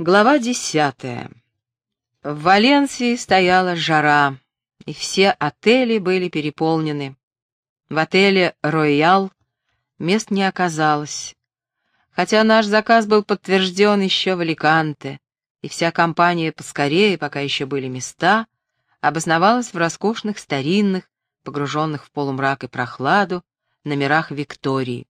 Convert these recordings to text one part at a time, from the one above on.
Глава десятая. В Валенсии стояла жара, и все отели были переполнены. В отеле «Роял» мест не оказалось, хотя наш заказ был подтвержден еще в Аликанте, и вся компания поскорее, пока еще были места, обосновалась в роскошных старинных, погруженных в полумрак и прохладу, номерах Виктории.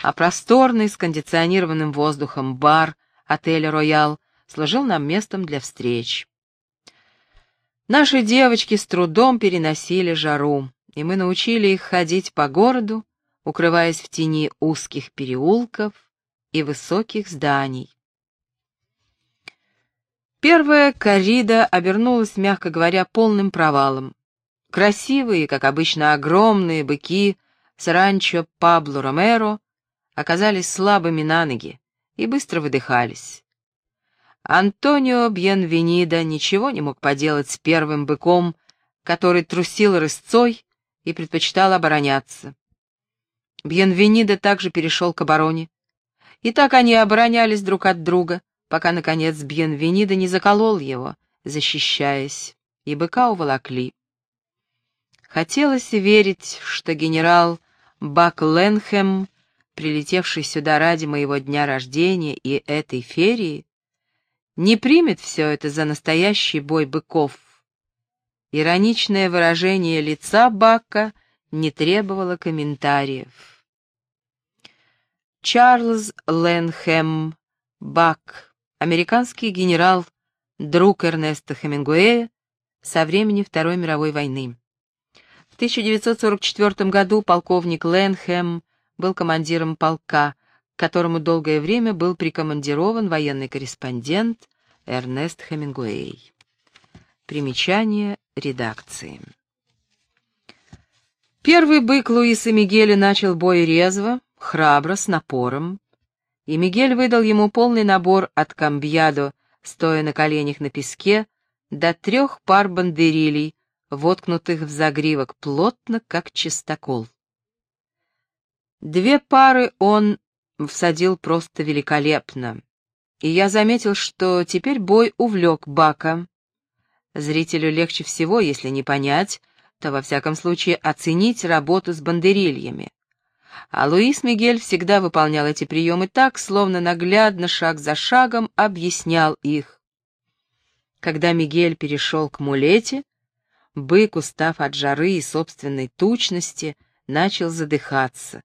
А просторный с кондиционированным воздухом бар — отеля «Роял» служил нам местом для встреч. Наши девочки с трудом переносили жару, и мы научили их ходить по городу, укрываясь в тени узких переулков и высоких зданий. Первая коррида обернулась, мягко говоря, полным провалом. Красивые, как обычно, огромные быки с ранчо Пабло Ромеро оказались слабыми на ноги, и быстро выдыхались. Антонио Бьенвенида ничего не мог поделать с первым быком, который трусил рысцой и предпочитал обороняться. Бьенвенида также перешел к обороне. И так они оборонялись друг от друга, пока, наконец, Бьенвенида не заколол его, защищаясь, и быка уволокли. Хотелось верить, что генерал Бак Ленхэм прилетевший сюда ради моего дня рождения и этой ферии, не примет все это за настоящий бой быков. Ироничное выражение лица Бака не требовало комментариев. Чарльз Ленхэм Бак, американский генерал, друг Эрнеста Хемингуэя со времени Второй мировой войны. В 1944 году полковник Ленхэм был командиром полка, к которому долгое время был прикомандирован военный корреспондент Эрнест Хемингуэй. Примечание редакции. Первый бык Луиса Мигеля начал бой резво, храбро, с напором, и Мигель выдал ему полный набор от камбьядо, стоя на коленях на песке, до трех пар бандерилей, воткнутых в загривок плотно, как чистокол. Две пары он всадил просто великолепно, и я заметил, что теперь бой увлек Бака. Зрителю легче всего, если не понять, то во всяком случае оценить работу с бандерильями. А Луис Мигель всегда выполнял эти приемы так, словно наглядно, шаг за шагом, объяснял их. Когда Мигель перешел к мулете, бык, устав от жары и собственной тучности, начал задыхаться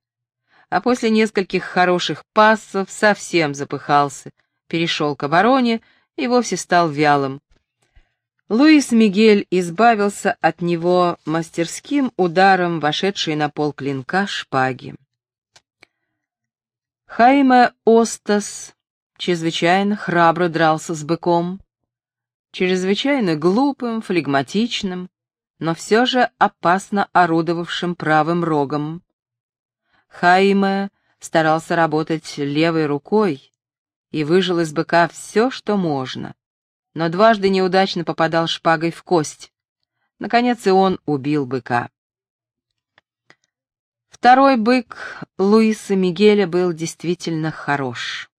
а после нескольких хороших пассов совсем запыхался, перешел к обороне и вовсе стал вялым. Луис Мигель избавился от него мастерским ударом, вошедшей на пол клинка шпаги. Хайме Остас чрезвычайно храбро дрался с быком, чрезвычайно глупым, флегматичным, но все же опасно орудовавшим правым рогом. Хайме старался работать левой рукой и выжил из быка все, что можно, но дважды неудачно попадал шпагой в кость. Наконец и он убил быка. Второй бык Луиса Мигеля был действительно хорош.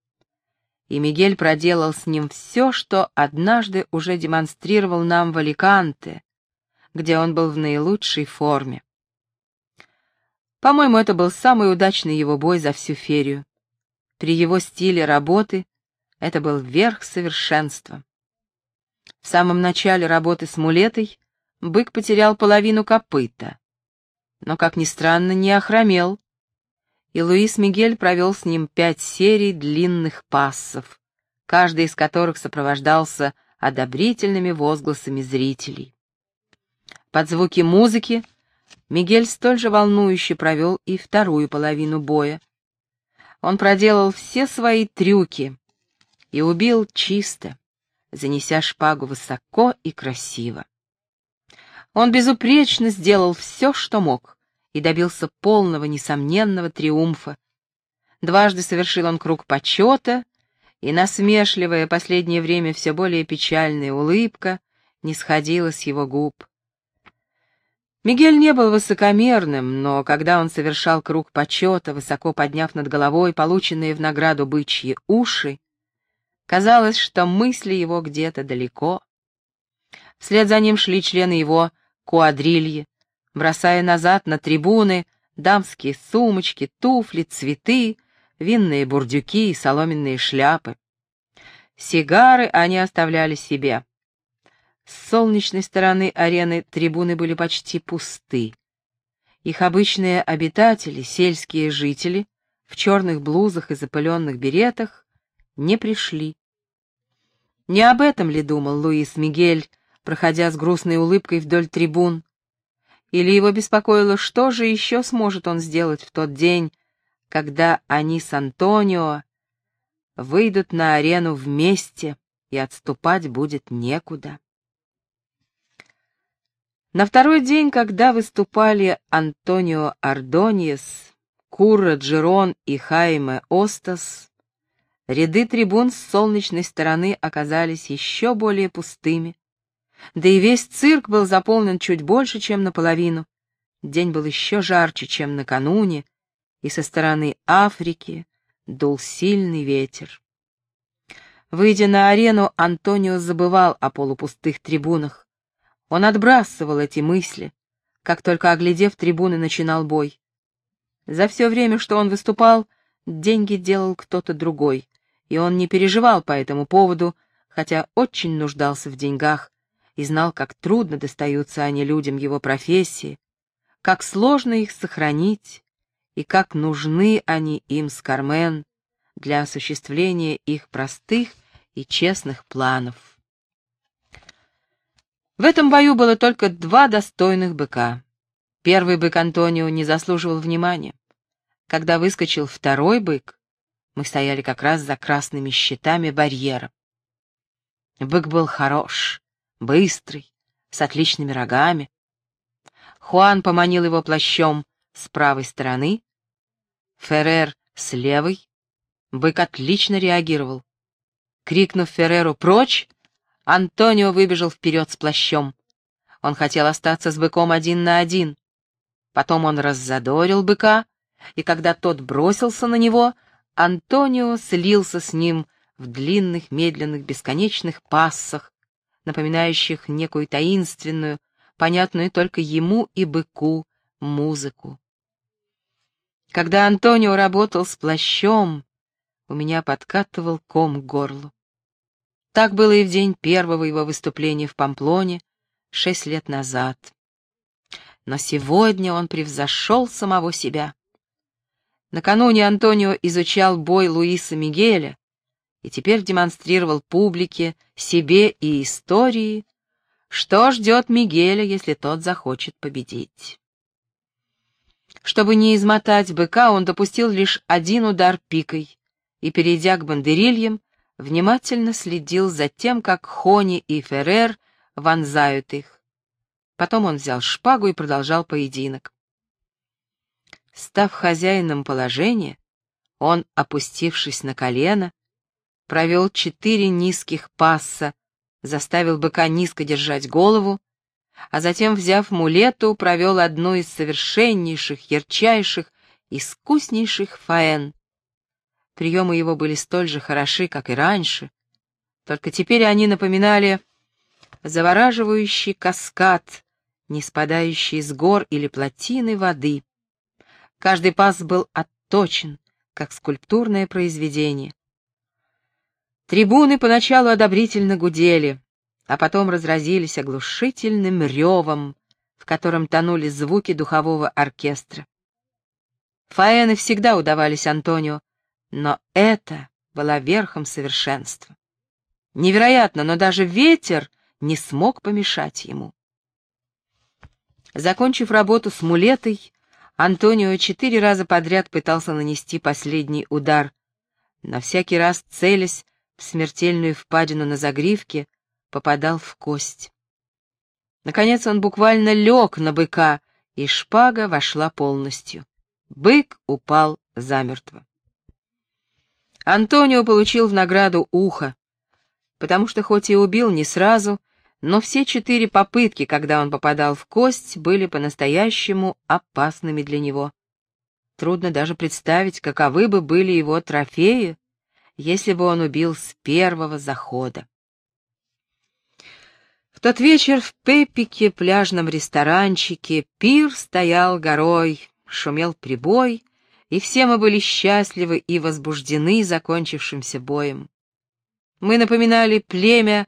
И Мигель проделал с ним все, что однажды уже демонстрировал нам в Аликанте, где он был в наилучшей форме. По-моему, это был самый удачный его бой за всю ферию. При его стиле работы это был верх совершенства. В самом начале работы с мулетой бык потерял половину копыта, но, как ни странно, не охромел, и Луис Мигель провел с ним пять серий длинных пассов, каждый из которых сопровождался одобрительными возгласами зрителей. Под звуки музыки Мигель столь же волнующе провел и вторую половину боя. Он проделал все свои трюки и убил чисто, занеся шпагу высоко и красиво. Он безупречно сделал все, что мог, и добился полного, несомненного триумфа. Дважды совершил он круг почета, и насмешливая последнее время все более печальная улыбка не сходила с его губ. Мигель не был высокомерным, но когда он совершал круг почета, высоко подняв над головой полученные в награду бычьи уши, Казалось, что мысли его где-то далеко. Вслед за ним шли члены его куадрильи, бросая назад на трибуны дамские сумочки, туфли, цветы, винные бурдюки и соломенные шляпы. Сигары они оставляли себе. С солнечной стороны арены трибуны были почти пусты. Их обычные обитатели, сельские жители, в черных блузах и запыленных беретах, не пришли. Не об этом ли думал Луис Мигель, проходя с грустной улыбкой вдоль трибун? Или его беспокоило, что же еще сможет он сделать в тот день, когда они с Антонио выйдут на арену вместе, и отступать будет некуда? На второй день, когда выступали Антонио Ардониес, Курра Джерон и Хайме Остас, ряды трибун с солнечной стороны оказались еще более пустыми, да и весь цирк был заполнен чуть больше, чем наполовину. День был еще жарче, чем накануне, и со стороны Африки дул сильный ветер. Выйдя на арену, Антонио забывал о полупустых трибунах. Он отбрасывал эти мысли, как только оглядев трибуны, начинал бой. За все время, что он выступал, деньги делал кто-то другой, и он не переживал по этому поводу, хотя очень нуждался в деньгах, и знал, как трудно достаются они людям его профессии, как сложно их сохранить и как нужны они им с Кармен для осуществления их простых и честных планов. В этом бою было только два достойных быка. Первый бык Антонио не заслуживал внимания. Когда выскочил второй бык, мы стояли как раз за красными щитами барьера. Бык был хорош, быстрый, с отличными рогами. Хуан поманил его плащом с правой стороны, Феррер с левой. Бык отлично реагировал. Крикнув Ферреру «Прочь!», Антонио выбежал вперед с плащом. Он хотел остаться с быком один на один. Потом он раззадорил быка, и когда тот бросился на него, Антонио слился с ним в длинных, медленных, бесконечных пассах, напоминающих некую таинственную, понятную только ему и быку, музыку. Когда Антонио работал с плащом, у меня подкатывал ком к горлу. Так было и в день первого его выступления в Памплоне шесть лет назад. Но сегодня он превзошел самого себя. Накануне Антонио изучал бой Луиса Мигеля, и теперь демонстрировал публике, себе и истории, что ждет Мигеля, если тот захочет победить. Чтобы не измотать быка, он допустил лишь один удар пикой и, перейдя к бандерильям, внимательно следил за тем, как Хони и Феррер вонзают их. Потом он взял шпагу и продолжал поединок. Став хозяином положения, он, опустившись на колено, провел четыре низких пасса, заставил быка низко держать голову, а затем, взяв мулету, провел одну из совершеннейших, ярчайших, искуснейших фаэн. Приемы его были столь же хороши, как и раньше, только теперь они напоминали завораживающий каскад, не спадающий с гор или плотины воды. Каждый пас был отточен, как скульптурное произведение. Трибуны поначалу одобрительно гудели, а потом разразились оглушительным ревом, в котором тонули звуки духового оркестра. Фаэны всегда удавались Антонио, но это была верхом совершенства. Невероятно, но даже ветер не смог помешать ему. Закончив работу с мулетой, Антонио четыре раза подряд пытался нанести последний удар, на всякий раз целясь в смертельную впадину на загривке, попадал в кость. Наконец он буквально лег на быка, и шпага вошла полностью. Бык упал замертво. Антонио получил в награду ухо, потому что хоть и убил не сразу, но все четыре попытки, когда он попадал в кость, были по-настоящему опасными для него. Трудно даже представить, каковы бы были его трофеи, если бы он убил с первого захода. В тот вечер в Пепике, пляжном ресторанчике, пир стоял горой, шумел прибой, и все мы были счастливы и возбуждены закончившимся боем. Мы напоминали племя,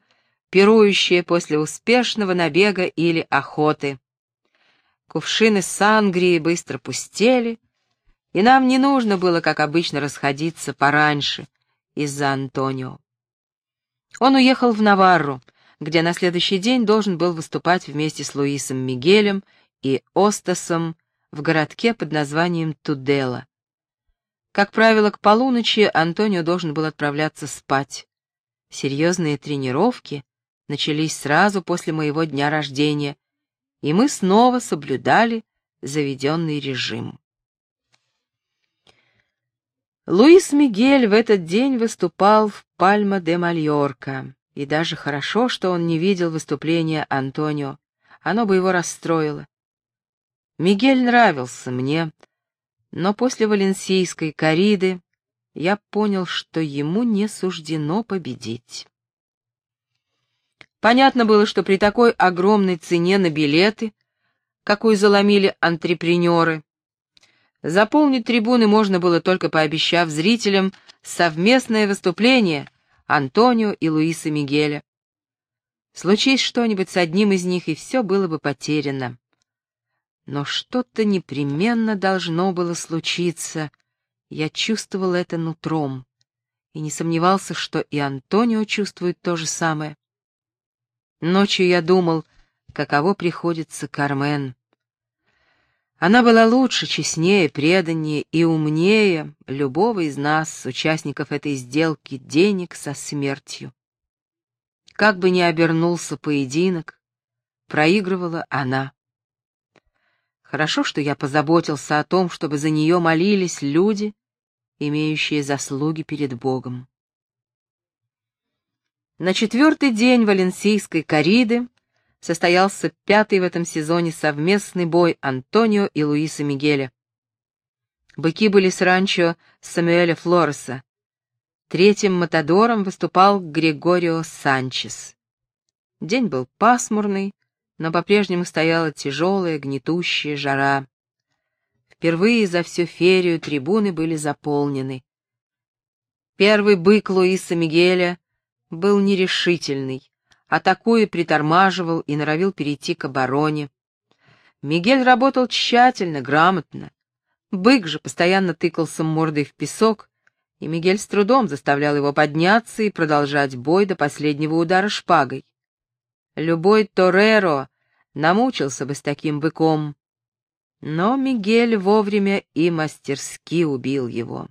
пирующее после успешного набега или охоты. Кувшины сангрии быстро пустели, и нам не нужно было, как обычно, расходиться пораньше из-за Антонио. Он уехал в Наварру, где на следующий день должен был выступать вместе с Луисом Мигелем и Остасом в городке под названием Тудела. Как правило, к полуночи Антонио должен был отправляться спать. Серьезные тренировки начались сразу после моего дня рождения, и мы снова соблюдали заведенный режим. Луис Мигель в этот день выступал в Пальма де Мальорка. И даже хорошо, что он не видел выступления Антонио. Оно бы его расстроило. Мигель нравился мне, но после валенсийской кориды я понял, что ему не суждено победить. Понятно было, что при такой огромной цене на билеты, какую заломили антрепренеры, заполнить трибуны можно было только пообещав зрителям совместное выступление Антонио и Луиса Мигеля. Случись что-нибудь с одним из них, и все было бы потеряно. Но что-то непременно должно было случиться. Я чувствовал это нутром и не сомневался, что и Антонио чувствует то же самое. Ночью я думал, каково приходится Кармен. Она была лучше, честнее, преданнее и умнее любого из нас, участников этой сделки, денег со смертью. Как бы ни обернулся поединок, проигрывала она. Хорошо, что я позаботился о том, чтобы за нее молились люди, имеющие заслуги перед Богом. На четвертый день валенсийской кориды состоялся пятый в этом сезоне совместный бой Антонио и Луиса Мигеля. Быки были с ранчо Самуэля Флореса. Третьим матадором выступал Григорио Санчес. День был пасмурный, но по-прежнему стояла тяжелая, гнетущая жара. Впервые за всю ферию трибуны были заполнены. Первый бык Луиса Мигеля был нерешительный атакуя, притормаживал и норовил перейти к обороне. Мигель работал тщательно, грамотно. Бык же постоянно тыкался мордой в песок, и Мигель с трудом заставлял его подняться и продолжать бой до последнего удара шпагой. Любой Тореро намучился бы с таким быком, но Мигель вовремя и мастерски убил его.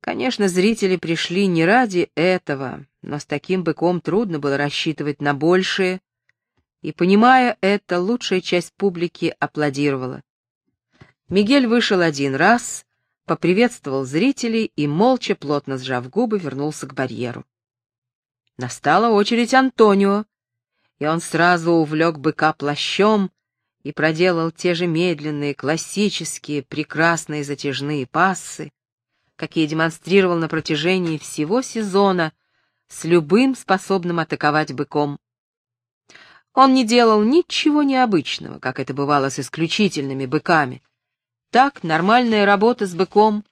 Конечно, зрители пришли не ради этого, но с таким быком трудно было рассчитывать на большее, и, понимая это, лучшая часть публики аплодировала. Мигель вышел один раз, поприветствовал зрителей и, молча, плотно сжав губы, вернулся к барьеру. Настала очередь Антонио, и он сразу увлек быка плащом и проделал те же медленные, классические, прекрасные затяжные пассы, какие демонстрировал на протяжении всего сезона с любым способным атаковать быком. Он не делал ничего необычного, как это бывало с исключительными быками. Так, нормальная работа с быком,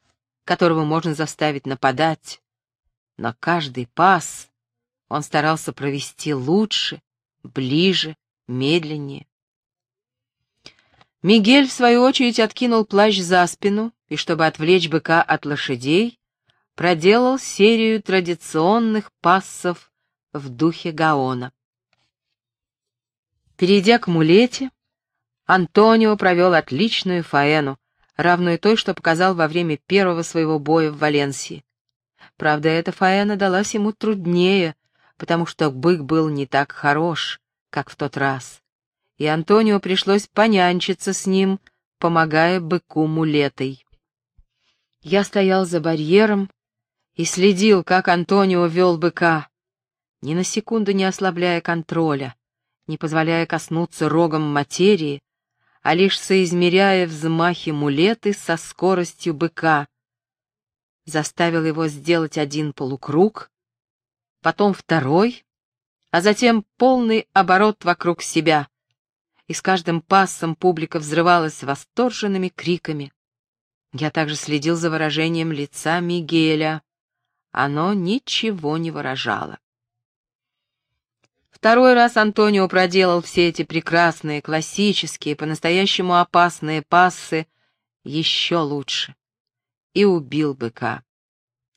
которого можно заставить нападать. Но каждый пас он старался провести лучше, ближе, медленнее. Мигель, в свою очередь, откинул плащ за спину и, чтобы отвлечь быка от лошадей, проделал серию традиционных пассов в духе Гаона. Перейдя к мулете, Антонио провел отличную фаэну, равную той, что показал во время первого своего боя в Валенсии. Правда, эта фаэна далась ему труднее, потому что бык был не так хорош, как в тот раз, и Антонио пришлось понянчиться с ним, помогая быку мулетой. Я стоял за барьером и следил, как Антонио вел быка, ни на секунду не ослабляя контроля, не позволяя коснуться рогом материи, а лишь соизмеряя взмахи мулеты со скоростью быка. заставил его сделать один полукруг, потом второй, а затем полный оборот вокруг себя, и с каждым пассом публика взрывалась восторженными криками. Я также следил за выражением лица Мигеля. Оно ничего не выражало. Второй раз Антонио проделал все эти прекрасные, классические, по-настоящему опасные пассы еще лучше. И убил быка.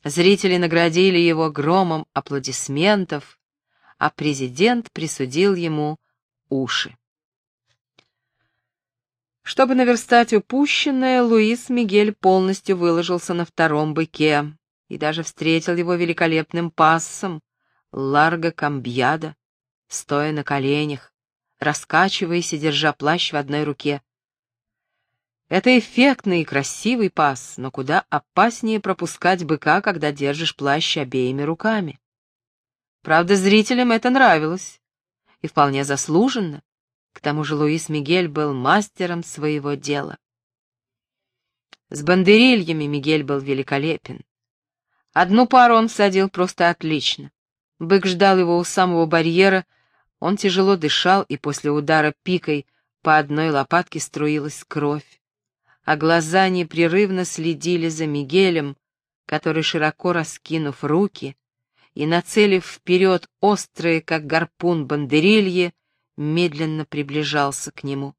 Зрители наградили его громом аплодисментов, а президент присудил ему уши. Чтобы наверстать упущенное, Луис Мигель полностью выложился на втором быке и даже встретил его великолепным пассом Ларго Камбьяда, стоя на коленях, раскачиваясь и держа плащ в одной руке. Это эффектный и красивый пас, но куда опаснее пропускать быка, когда держишь плащ обеими руками. Правда, зрителям это нравилось, и вполне заслуженно. К тому же Луис Мигель был мастером своего дела. С бандерильями Мигель был великолепен. Одну пару он всадил просто отлично. Бык ждал его у самого барьера, он тяжело дышал, и после удара пикой по одной лопатке струилась кровь. А глаза непрерывно следили за Мигелем, который, широко раскинув руки и нацелив вперед острые, как гарпун, бандерильи, медленно приближался к нему.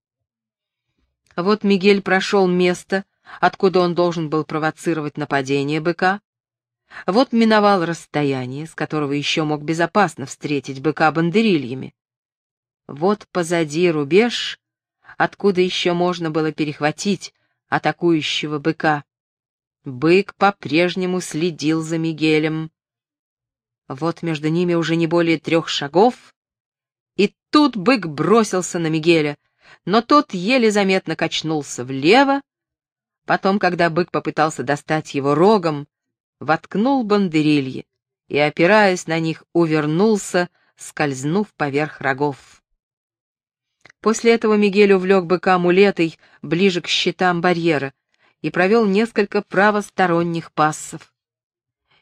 Вот Мигель прошел место, откуда он должен был провоцировать нападение быка. Вот миновал расстояние, с которого еще мог безопасно встретить быка бандерильями. Вот позади рубеж, откуда еще можно было перехватить атакующего быка. Бык по-прежнему следил за Мигелем. Вот между ними уже не более трех шагов, и тут бык бросился на Мигеля, но тот еле заметно качнулся влево, потом, когда бык попытался достать его рогом, воткнул бандерильи и, опираясь на них, увернулся, скользнув поверх рогов. После этого Мигель увлек быка амулетой ближе к щитам барьера и провел несколько правосторонних пассов.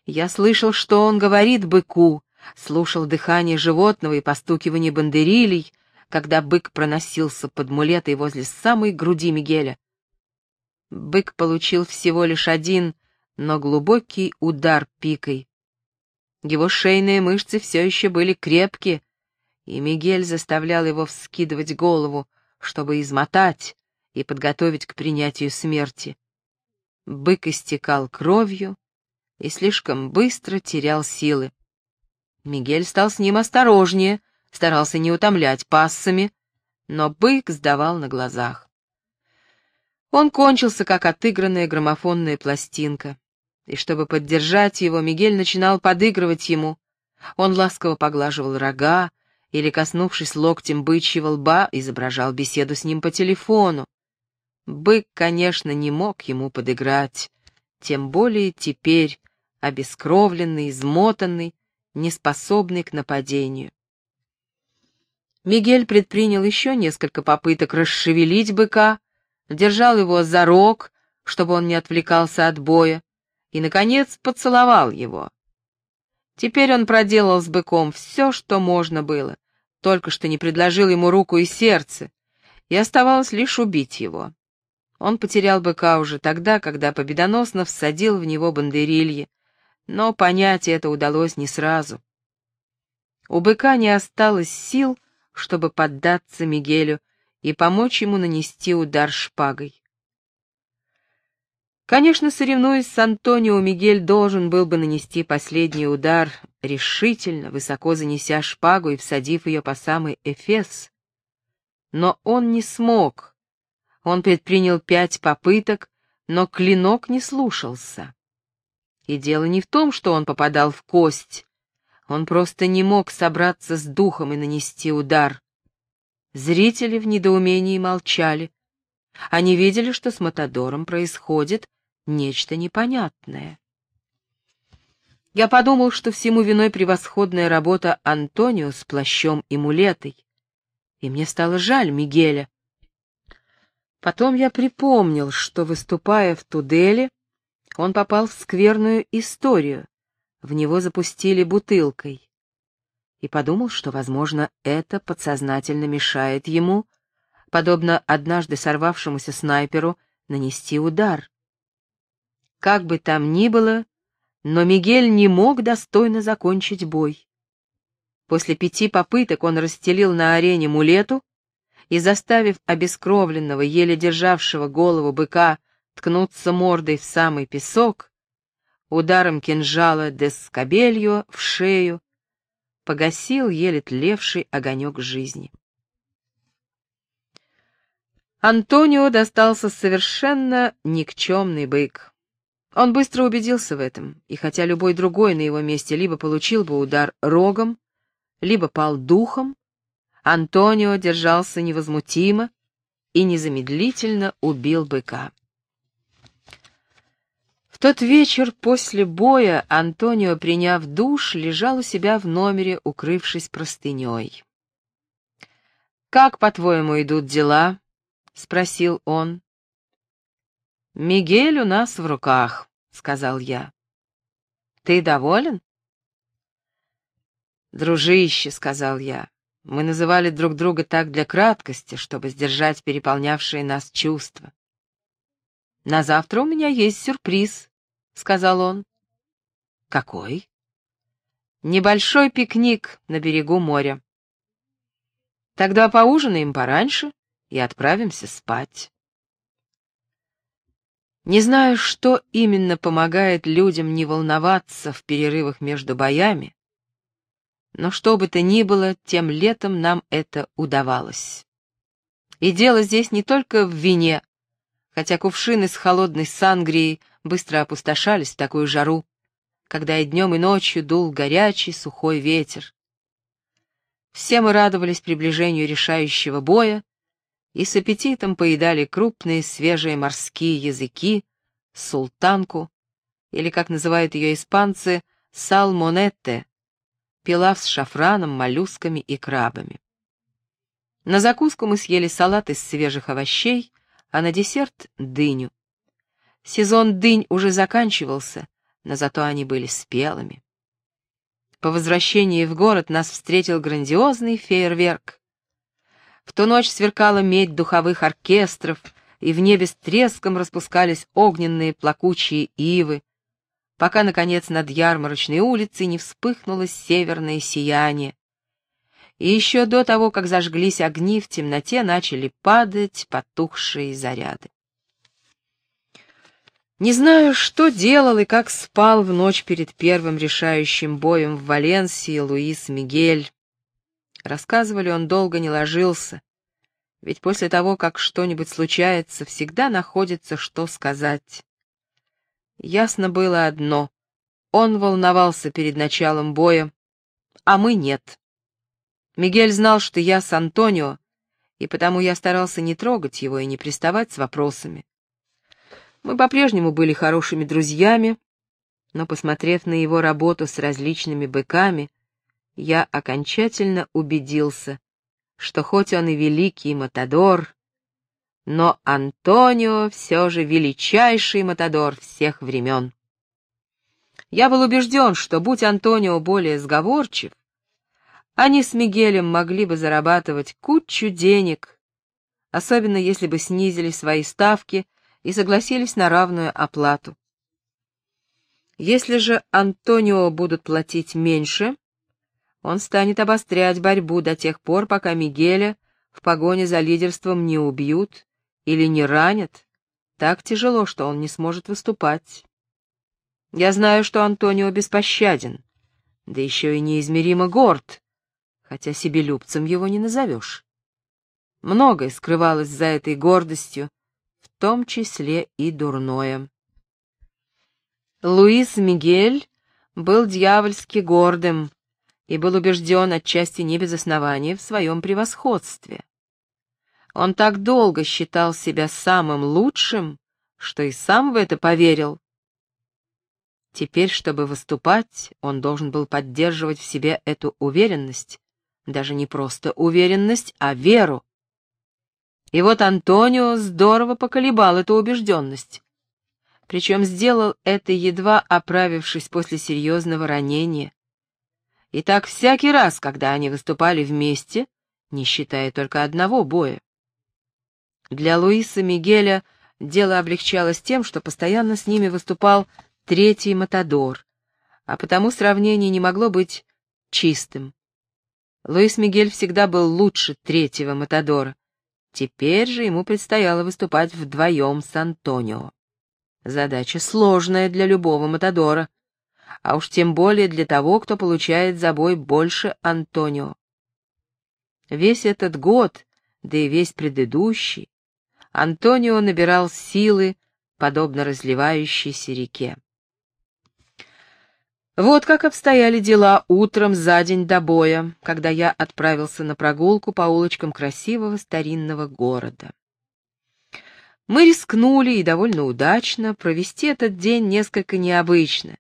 Я слышал, что он говорит быку, слушал дыхание животного и постукивание бандерилей, когда бык проносился под мулетой возле самой груди Мигеля. Бык получил всего лишь один, но глубокий удар пикой. Его шейные мышцы все еще были крепкие, и Мигель заставлял его вскидывать голову, чтобы измотать и подготовить к принятию смерти. Бык истекал кровью и слишком быстро терял силы. Мигель стал с ним осторожнее, старался не утомлять пассами, но бык сдавал на глазах. Он кончился, как отыгранная граммофонная пластинка, и чтобы поддержать его, Мигель начинал подыгрывать ему. Он ласково поглаживал рога или, коснувшись локтем бычьего лба, изображал беседу с ним по телефону. Бык, конечно, не мог ему подыграть, тем более теперь, обескровленный, измотанный, неспособный к нападению. Мигель предпринял еще несколько попыток расшевелить быка, держал его за рог, чтобы он не отвлекался от боя, и, наконец, поцеловал его. Теперь он проделал с быком все, что можно было, только что не предложил ему руку и сердце, и оставалось лишь убить его. Он потерял быка уже тогда, когда победоносно всадил в него бандерильи, но понять это удалось не сразу. У быка не осталось сил, чтобы поддаться Мигелю и помочь ему нанести удар шпагой. Конечно, соревнуясь с Антонио, Мигель должен был бы нанести последний удар, решительно, высоко занеся шпагу и всадив ее по самый Эфес. Но он не смог. Он предпринял пять попыток, но клинок не слушался. И дело не в том, что он попадал в кость. Он просто не мог собраться с духом и нанести удар. Зрители в недоумении молчали. Они видели, что с Матадором происходит нечто непонятное. Я подумал, что всему виной превосходная работа Антонио с плащом и мулетой. И мне стало жаль Мигеля. Потом я припомнил, что, выступая в Туделе, он попал в скверную историю, в него запустили бутылкой. И подумал, что, возможно, это подсознательно мешает ему, подобно однажды сорвавшемуся снайперу, нанести удар. Как бы там ни было, но Мигель не мог достойно закончить бой. После пяти попыток он расстелил на арене мулету и, заставив обескровленного, еле державшего голову быка ткнуться мордой в самый песок, ударом кинжала дескабелью в шею погасил еле тлевший огонек жизни. Антонио достался совершенно никчемный бык. Он быстро убедился в этом, и хотя любой другой на его месте либо получил бы удар рогом, либо пал духом, Антонио держался невозмутимо и незамедлительно убил быка. В тот вечер после боя Антонио, приняв душ, лежал у себя в номере, укрывшись простыней. «Как, по-твоему, идут дела?» — спросил он. «Мигель у нас в руках», — сказал я. «Ты доволен?» «Дружище», — сказал я, — «мы называли друг друга так для краткости, чтобы сдержать переполнявшие нас чувства. «На завтра у меня есть сюрприз», — сказал он. «Какой?» «Небольшой пикник на берегу моря. Тогда поужинаем пораньше и отправимся спать». Не знаю, что именно помогает людям не волноваться в перерывах между боями, но что бы то ни было, тем летом нам это удавалось. И дело здесь не только в вине, хотя кувшины с холодной сангрией быстро опустошались в такую жару, когда и днем, и ночью дул горячий сухой ветер. Все мы радовались приближению решающего боя и с аппетитом поедали крупные свежие морские языки, султанку, или, как называют ее испанцы, салмонетте, пилав с шафраном, моллюсками и крабами. На закуску мы съели салат из свежих овощей, а на десерт — дыню. Сезон дынь уже заканчивался, но зато они были спелыми. По возвращении в город нас встретил грандиозный фейерверк. В ту ночь сверкала медь духовых оркестров, и в небе с треском распускались огненные плакучие ивы, пока, наконец, над ярмарочной улицей не вспыхнуло северное сияние, и еще до того, как зажглись огни, в темноте начали падать потухшие заряды. Не знаю, что делал и как спал в ночь перед первым решающим боем в Валенсии Луис Мигель. Рассказывали, он долго не ложился, ведь после того, как что-нибудь случается, всегда находится, что сказать. Ясно было одно — он волновался перед началом боя, а мы нет. Мигель знал, что я с Антонио, и потому я старался не трогать его и не приставать с вопросами. Мы по-прежнему были хорошими друзьями, но, посмотрев на его работу с различными быками, я окончательно убедился, что хоть он и великий матадор, но Антонио все же величайший матадор всех времен. Я был убежден, что, будь Антонио более сговорчив, они с Мигелем могли бы зарабатывать кучу денег, особенно если бы снизили свои ставки и согласились на равную оплату. Если же Антонио будут платить меньше, он станет обострять борьбу до тех пор, пока Мигеля в погоне за лидерством не убьют или не ранят, так тяжело, что он не сможет выступать. Я знаю, что Антонио беспощаден, да еще и неизмеримо горд, хотя себелюбцем его не назовешь. Многое скрывалось за этой гордостью, в том числе и дурное. Луис Мигель был дьявольски гордым и был убежден отчасти не без основания в своем превосходстве. Он так долго считал себя самым лучшим, что и сам в это поверил. Теперь, чтобы выступать, он должен был поддерживать в себе эту уверенность, даже не просто уверенность, а веру. И вот Антонио здорово поколебал эту убежденность. Причем сделал это, едва оправившись после серьезного ранения. И так всякий раз, когда они выступали вместе, не считая только одного боя. Для Луиса Мигеля дело облегчалось тем, что постоянно с ними выступал третий Матадор, а потому сравнение не могло быть чистым. Луис Мигель всегда был лучше третьего Матадора. Теперь же ему предстояло выступать вдвоем с Антонио. Задача сложная для любого Матадора, а уж тем более для того, кто получает за бой больше Антонио. Весь этот год, да и весь предыдущий, Антонио набирал силы, подобно разливающейся реке. Вот как обстояли дела утром за день до боя, когда я отправился на прогулку по улочкам красивого старинного города. Мы рискнули и довольно удачно провести этот день несколько необычно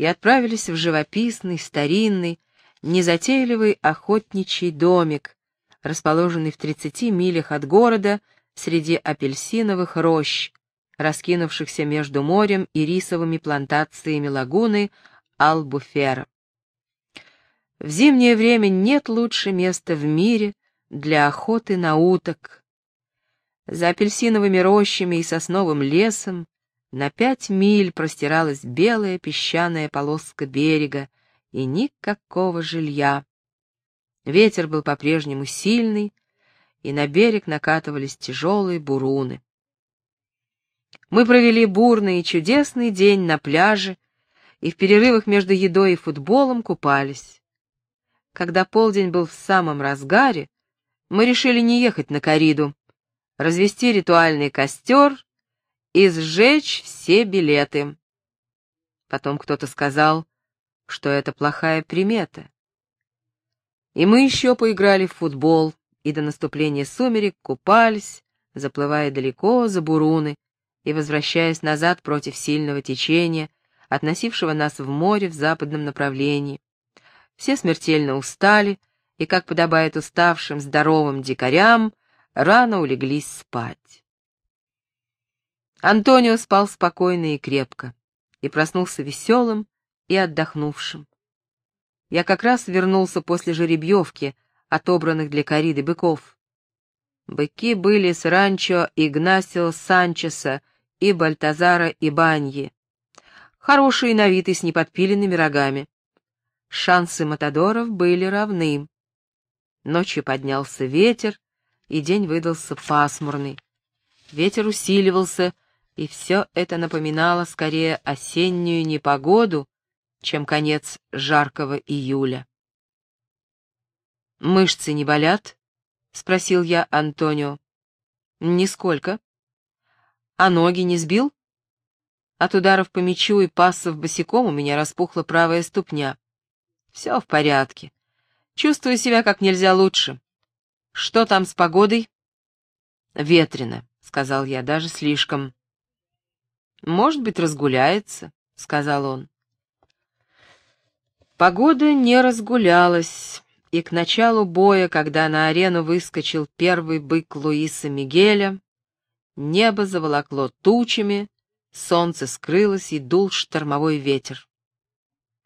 и отправились в живописный, старинный, незатейливый охотничий домик, расположенный в 30 милях от города среди апельсиновых рощ, раскинувшихся между морем и рисовыми плантациями лагуны Албуфера. В зимнее время нет лучше места в мире для охоты на уток. За апельсиновыми рощами и сосновым лесом на пять миль простиралась белая песчаная полоска берега и никакого жилья. Ветер был по-прежнему сильный, и на берег накатывались тяжелые буруны. Мы провели бурный и чудесный день на пляже, и в перерывах между едой и футболом купались. Когда полдень был в самом разгаре, мы решили не ехать на кориду, развести ритуальный костер и сжечь все билеты. Потом кто-то сказал, что это плохая примета. И мы еще поиграли в футбол, и до наступления сумерек купались, заплывая далеко за буруны и возвращаясь назад против сильного течения, относившего нас в море в западном направлении. Все смертельно устали, и, как подобает уставшим здоровым дикарям, рано улеглись спать. Антонио спал спокойно и крепко, и проснулся веселым и отдохнувшим. Я как раз вернулся после жеребьевки, отобранных для кориды быков. Быки были с ранчо Игнасио Санчеса и Бальтазара Ибаньи, хорошие на вид и с неподпиленными рогами. Шансы матадоров были равны. Ночью поднялся ветер, и день выдался пасмурный. Ветер усиливался, и все это напоминало скорее осеннюю непогоду, чем конец жаркого июля. «Мышцы не болят?» — спросил я Антонио. «Нисколько». «А ноги не сбил?» От ударов по мячу и пассов босиком у меня распухла правая ступня. Все в порядке. Чувствую себя как нельзя лучше. Что там с погодой? Ветрено, сказал я, даже слишком. Может быть, разгуляется, сказал он. Погода не разгулялась, и к началу боя, когда на арену выскочил первый бык Луиса Мигеля, небо заволокло тучами, Солнце скрылось и дул штормовой ветер.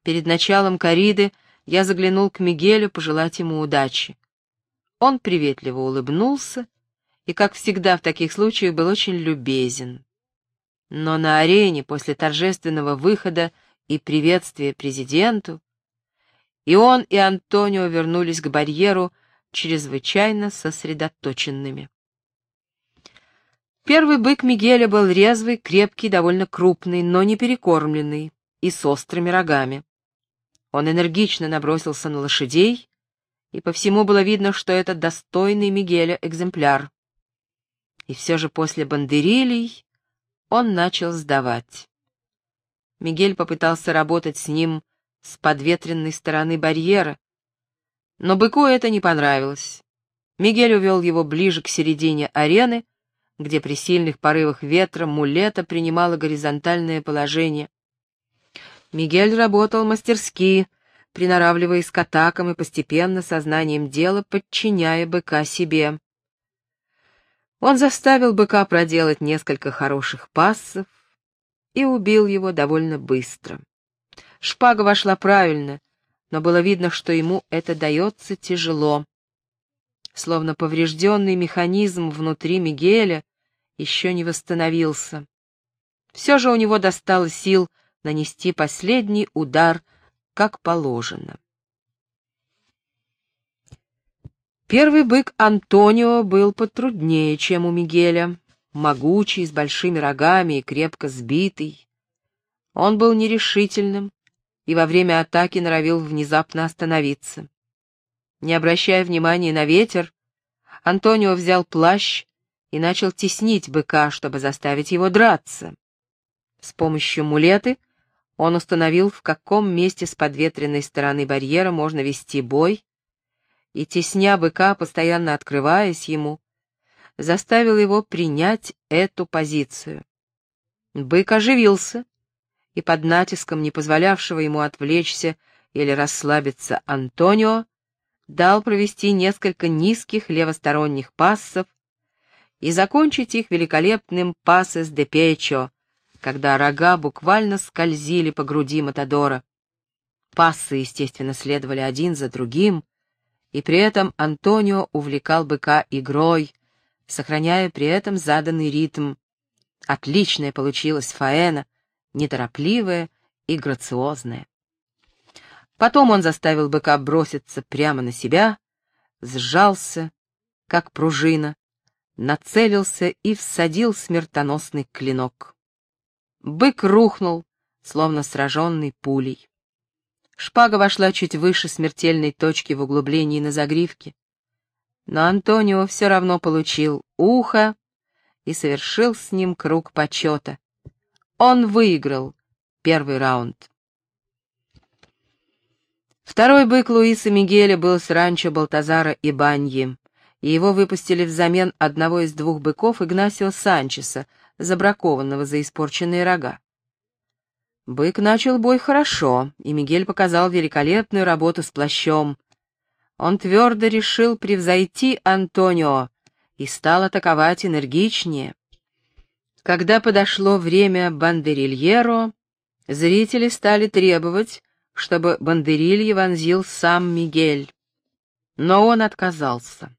Перед началом кориды я заглянул к Мигелю пожелать ему удачи. Он приветливо улыбнулся и, как всегда в таких случаях, был очень любезен. Но на арене после торжественного выхода и приветствия президенту и он, и Антонио вернулись к барьеру чрезвычайно сосредоточенными. Первый бык Мигеля был резвый, крепкий, довольно крупный, но не перекормленный и с острыми рогами. Он энергично набросился на лошадей, и по всему было видно, что это достойный Мигеля экземпляр. И все же после бандерилей он начал сдавать. Мигель попытался работать с ним с подветренной стороны барьера, но быку это не понравилось. Мигель увел его ближе к середине арены, где при сильных порывах ветра мулета принимала горизонтальное положение. Мигель работал мастерски, приноравливаясь к атакам и постепенно сознанием дела подчиняя быка себе. Он заставил быка проделать несколько хороших пассов, и убил его довольно быстро. Шпага вошла правильно, но было видно, что ему это дается тяжело. Словно поврежденный механизм внутри Мигеля еще не восстановился. Все же у него достало сил нанести последний удар, как положено. Первый бык Антонио был потруднее, чем у Мигеля, могучий, с большими рогами и крепко сбитый. Он был нерешительным и во время атаки норовил внезапно остановиться. Не обращая внимания на ветер, Антонио взял плащ и начал теснить быка, чтобы заставить его драться. С помощью мулеты он установил, в каком месте с подветренной стороны барьера можно вести бой, и, тесня быка, постоянно открываясь ему, заставил его принять эту позицию. Бык оживился, и под натиском, не позволявшего ему отвлечься или расслабиться Антонио, дал провести несколько низких левосторонних пассов и закончить их великолепным пасес де печо, когда рога буквально скользили по груди Матадора. Пассы, естественно, следовали один за другим, и при этом Антонио увлекал быка игрой, сохраняя при этом заданный ритм. Отличная получилась фаэна, неторопливая и грациозная. Потом он заставил быка броситься прямо на себя, сжался, как пружина, нацелился и всадил смертоносный клинок. Бык рухнул, словно сраженный пулей. Шпага вошла чуть выше смертельной точки в углублении на загривке. Но Антонио все равно получил ухо и совершил с ним круг почета. Он выиграл первый раунд. Второй бык Луиса Мигеля был с ранчо Балтазара и Баньи, и его выпустили взамен одного из двух быков Игнасио Санчеса, забракованного за испорченные рога. Бык начал бой хорошо, и Мигель показал великолепную работу с плащом. Он твердо решил превзойти Антонио и стал атаковать энергичнее. Когда подошло время бандерильеро, зрители стали требовать, чтобы бандерилье вонзил сам Мигель. Но он отказался.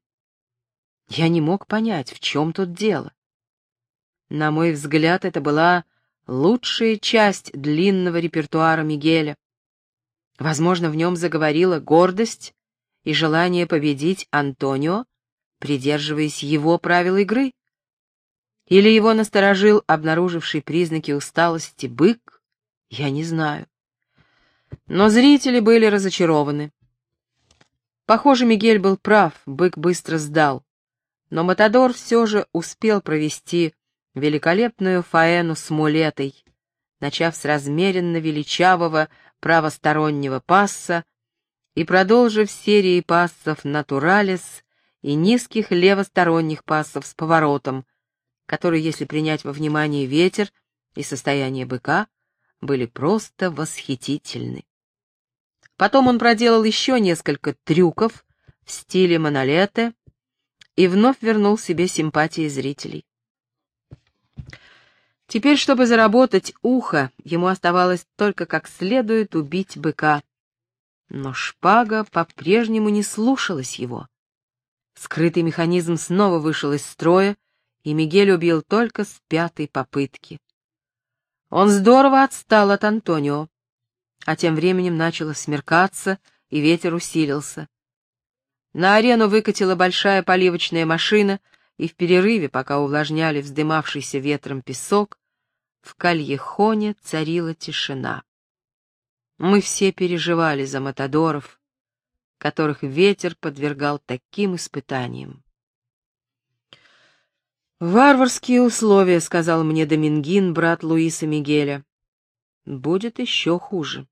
Я не мог понять, в чем тут дело. На мой взгляд, это была лучшая часть длинного репертуара Мигеля. Возможно, в нем заговорила гордость и желание победить Антонио, придерживаясь его правил игры. Или его насторожил обнаруживший признаки усталости бык, я не знаю. Но зрители были разочарованы. Похоже, Мигель был прав, бык быстро сдал. Но Матадор все же успел провести великолепную фаэну с мулетой, начав с размеренно величавого правостороннего пасса и продолжив серии пассов натуралис и низких левосторонних пассов с поворотом, которые, если принять во внимание ветер и состояние быка, были просто восхитительны. Потом он проделал еще несколько трюков в стиле монолета и вновь вернул себе симпатии зрителей. Теперь, чтобы заработать ухо, ему оставалось только как следует убить быка. Но шпага по-прежнему не слушалась его. Скрытый механизм снова вышел из строя, и Мигель убил только с пятой попытки. Он здорово отстал от Антонио, а тем временем начало смеркаться, и ветер усилился. На арену выкатила большая поливочная машина, и в перерыве, пока увлажняли вздымавшийся ветром песок, в кальехоне царила тишина. Мы все переживали за матадоров, которых ветер подвергал таким испытаниям. «Варварские условия», — сказал мне Домингин, брат Луиса Мигеля. «Будет еще хуже».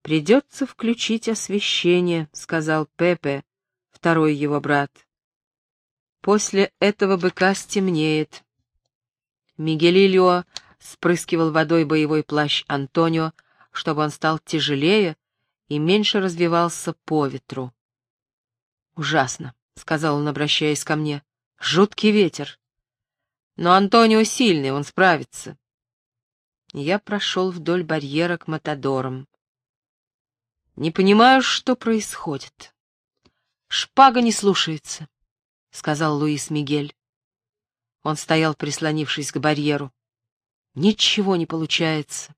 «Придется включить освещение», — сказал Пепе, второй его брат. «После этого быка стемнеет». Мигелильо спрыскивал водой боевой плащ Антонио, чтобы он стал тяжелее и меньше развивался по ветру. «Ужасно», — сказал он, обращаясь ко мне. Жуткий ветер. Но Антонио сильный, он справится. Я прошел вдоль барьера к Матадорам. Не понимаю, что происходит. Шпага не слушается, — сказал Луис Мигель. Он стоял, прислонившись к барьеру. Ничего не получается.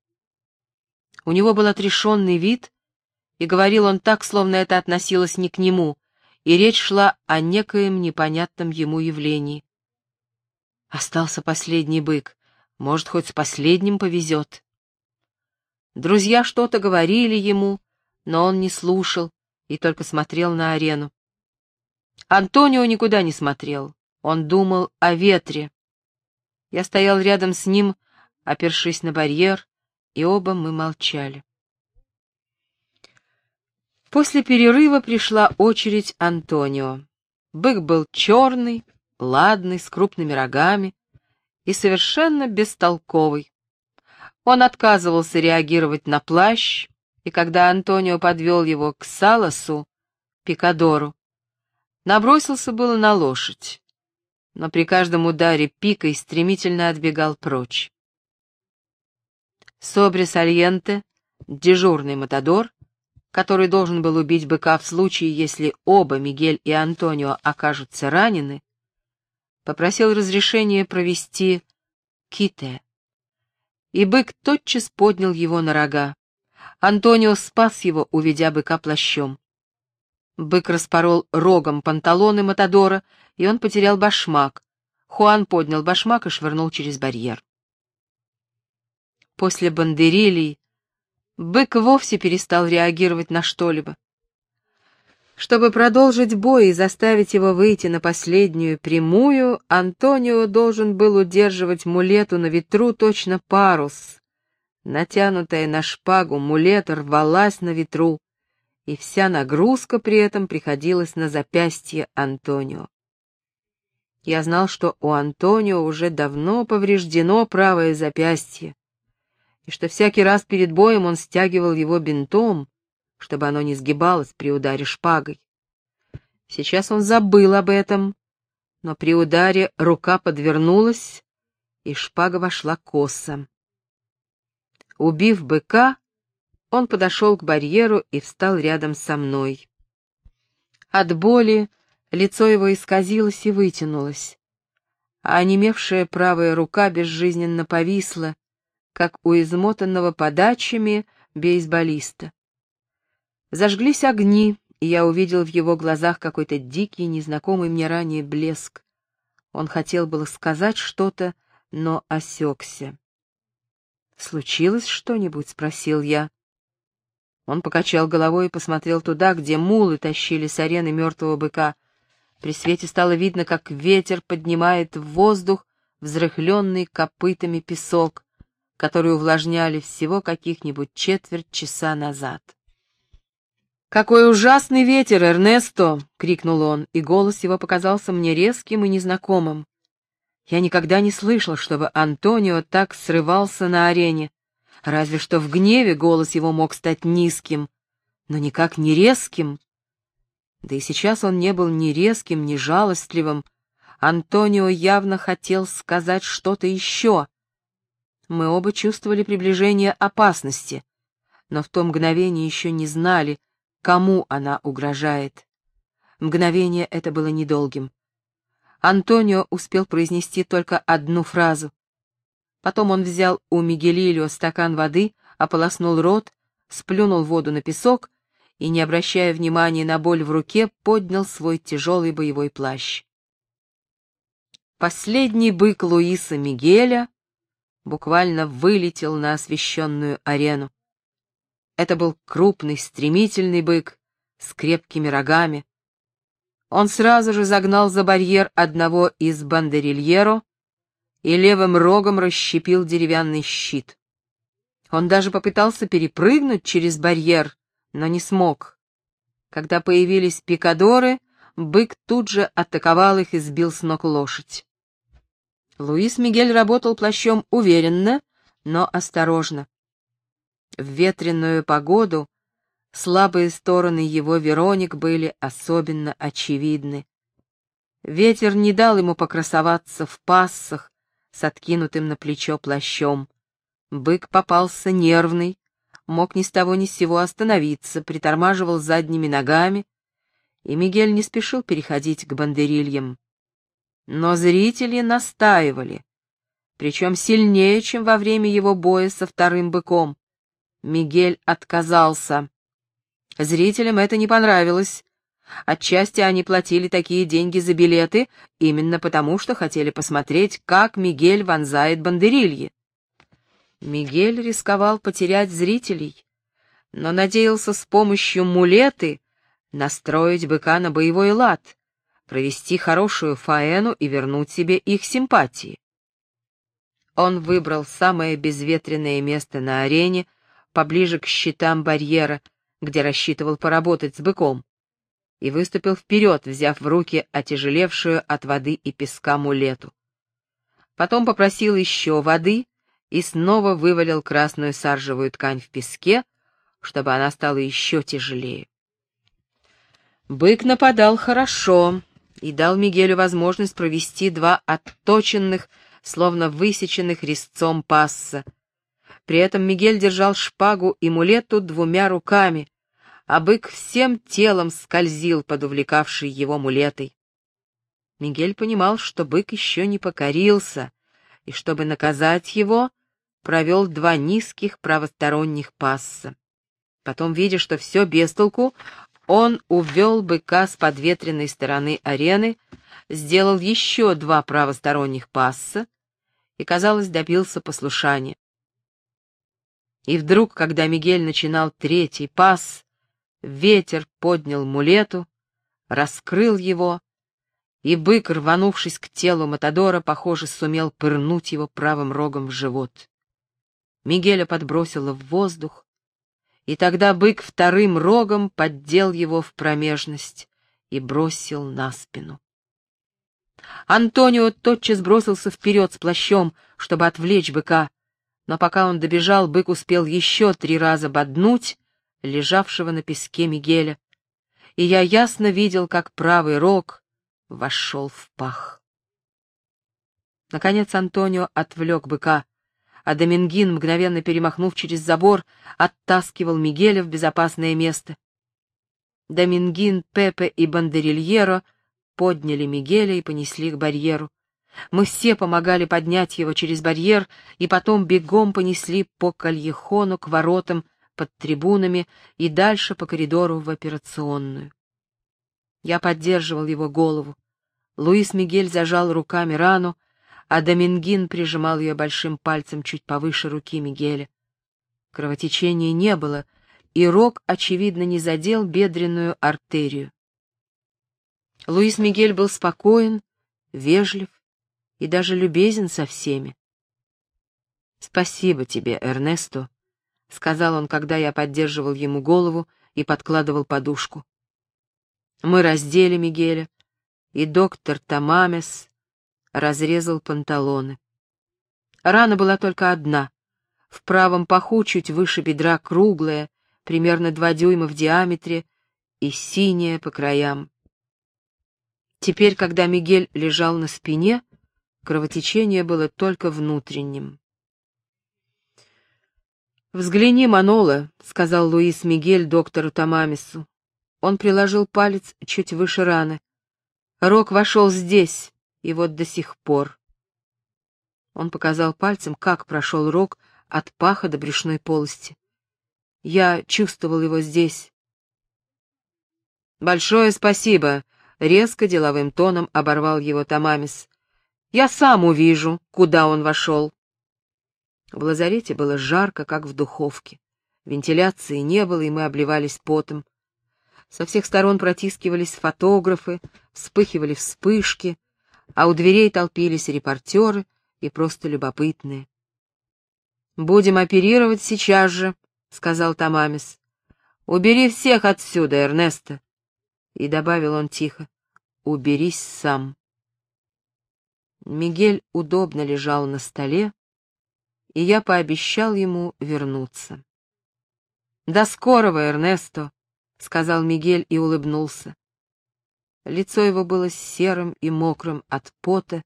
У него был отрешенный вид, и говорил он так, словно это относилось не к нему, и речь шла о некоем непонятном ему явлении. Остался последний бык. Может, хоть с последним повезет. Друзья что-то говорили ему, но он не слушал и только смотрел на арену. Антонио никуда не смотрел. Он думал о ветре. Я стоял рядом с ним, опершись на барьер, и оба мы молчали. После перерыва пришла очередь Антонио. Бык был черный, ладный, с крупными рогами и совершенно бестолковый. Он отказывался реагировать на плащ, и когда Антонио подвел его к Саласу, Пикадору, набросился было на лошадь, но при каждом ударе пикой стремительно отбегал прочь. Собрис Альенте, дежурный матадор, который должен был убить быка в случае, если оба, Мигель и Антонио, окажутся ранены, попросил разрешения провести ките. И бык тотчас поднял его на рога. Антонио спас его, уведя быка плащом. Бык распорол рогом панталоны Матадора, и он потерял башмак. Хуан поднял башмак и швырнул через барьер. После бандерилей бык вовсе перестал реагировать на что-либо. Чтобы продолжить бой и заставить его выйти на последнюю прямую, Антонио должен был удерживать мулету на ветру точно парус. Натянутая на шпагу мулета рвалась на ветру, и вся нагрузка при этом приходилась на запястье Антонио. Я знал, что у Антонио уже давно повреждено правое запястье, и что всякий раз перед боем он стягивал его бинтом, чтобы оно не сгибалось при ударе шпагой. Сейчас он забыл об этом, но при ударе рука подвернулась, и шпага вошла косо. Убив быка, он подошел к барьеру и встал рядом со мной. От боли лицо его исказилось и вытянулось, а онемевшая правая рука безжизненно повисла, как у измотанного подачами бейсболиста. Зажглись огни, и я увидел в его глазах какой-то дикий, незнакомый мне ранее блеск. Он хотел было сказать что-то, но осекся. «Случилось что-нибудь?» — спросил я. Он покачал головой и посмотрел туда, где мулы тащили с арены мертвого быка. При свете стало видно, как ветер поднимает в воздух взрыхленный копытами песок, который увлажняли всего каких-нибудь четверть часа назад. «Какой ужасный ветер, Эрнесто!» — крикнул он, и голос его показался мне резким и незнакомым. Я никогда не слышал, чтобы Антонио так срывался на арене. Разве что в гневе голос его мог стать низким, но никак не резким. Да и сейчас он не был ни резким, ни жалостливым. Антонио явно хотел сказать что-то еще. Мы оба чувствовали приближение опасности, но в то мгновение еще не знали, кому она угрожает. Мгновение это было недолгим. Антонио успел произнести только одну фразу. Потом он взял у Мигелилио стакан воды, ополоснул рот, сплюнул воду на песок и, не обращая внимания на боль в руке, поднял свой тяжелый боевой плащ. Последний бык Луиса Мигеля буквально вылетел на освещенную арену. Это был крупный, стремительный бык с крепкими рогами. Он сразу же загнал за барьер одного из бандерильеро и левым рогом расщепил деревянный щит. Он даже попытался перепрыгнуть через барьер, но не смог. Когда появились пикадоры, бык тут же атаковал их и сбил с ног лошадь. Луис Мигель работал плащом уверенно, но осторожно. В ветреную погоду слабые стороны его Вероник были особенно очевидны. Ветер не дал ему покрасоваться в пассах с откинутым на плечо плащом. Бык попался нервный, мог ни с того ни с сего остановиться, притормаживал задними ногами, и Мигель не спешил переходить к бандерильям. Но зрители настаивали, причем сильнее, чем во время его боя со вторым быком. Мигель отказался. Зрителям это не понравилось. Отчасти они платили такие деньги за билеты именно потому, что хотели посмотреть, как Мигель вонзает бандерильи. Мигель рисковал потерять зрителей, но надеялся с помощью мулеты настроить быка на боевой лад, провести хорошую фаэну и вернуть себе их симпатии. Он выбрал самое безветренное место на арене, поближе к щитам барьера, где рассчитывал поработать с быком, и выступил вперед, взяв в руки отяжелевшую от воды и песка мулету. Потом попросил еще воды и снова вывалил красную саржевую ткань в песке, чтобы она стала еще тяжелее. Бык нападал хорошо и дал Мигелю возможность провести два отточенных, словно высеченных резцом пасса. При этом Мигель держал шпагу и мулету двумя руками, а всем телом скользил под увлекавшей его мулетой. Мигель понимал, что бык еще не покорился, и, чтобы наказать его, провел два низких правосторонних пасса. Потом, видя, что все без толку, он увел быка с подветренной стороны арены, сделал еще два правосторонних пасса и, казалось, добился послушания. И вдруг, когда Мигель начинал третий пас, ветер поднял мулету, раскрыл его, и бык, рванувшись к телу Матадора, похоже, сумел пырнуть его правым рогом в живот. Мигеля подбросило в воздух, и тогда бык вторым рогом поддел его в промежность и бросил на спину. Антонио тотчас бросился вперед с плащом, чтобы отвлечь быка, но пока он добежал, бык успел еще три раза боднуть лежавшего на песке Мигеля, и я ясно видел, как правый рог вошел в пах. Наконец Антонио отвлек быка, а Домингин, мгновенно перемахнув через забор, оттаскивал Мигеля в безопасное место. Домингин, Пепе и Бандерильеро подняли Мигеля и понесли к барьеру. Мы все помогали поднять его через барьер и потом бегом понесли по кальехону к воротам под трибунами и дальше по коридору в операционную. Я поддерживал его голову. Луис Мигель зажал руками рану, а Домингин прижимал ее большим пальцем чуть повыше руки Мигеля. Кровотечения не было, и рог, очевидно, не задел бедренную артерию. Луис Мигель был спокоен, вежлив и даже любезен со всеми. «Спасибо тебе, Эрнесто», — сказал он, когда я поддерживал ему голову и подкладывал подушку. Мы раздели Мигеля, и доктор Тамамес разрезал панталоны. Рана была только одна. В правом паху чуть выше бедра круглая, примерно два дюйма в диаметре, и синяя по краям. Теперь, когда Мигель лежал на спине, кровотечение было только внутренним. «Взгляни, Манола», — сказал Луис Мигель доктору Тамамису. Он приложил палец чуть выше раны. Рок вошел здесь, и вот до сих пор. Он показал пальцем, как прошел рог от паха до брюшной полости. Я чувствовал его здесь. «Большое спасибо», — резко деловым тоном оборвал его Тамамис. «Я сам увижу, куда он вошел». В лазарете было жарко, как в духовке. Вентиляции не было, и мы обливались потом. Со всех сторон протискивались фотографы, вспыхивали вспышки, а у дверей толпились репортеры и просто любопытные. «Будем оперировать сейчас же», — сказал Тамамис. «Убери всех отсюда, Эрнесто». И добавил он тихо, «Уберись сам». Мигель удобно лежал на столе, и я пообещал ему вернуться. «До скорого, Эрнесто», — сказал Мигель и улыбнулся. Лицо его было серым и мокрым от пота,